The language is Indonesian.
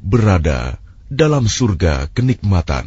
berada dalam surga kenikmatan.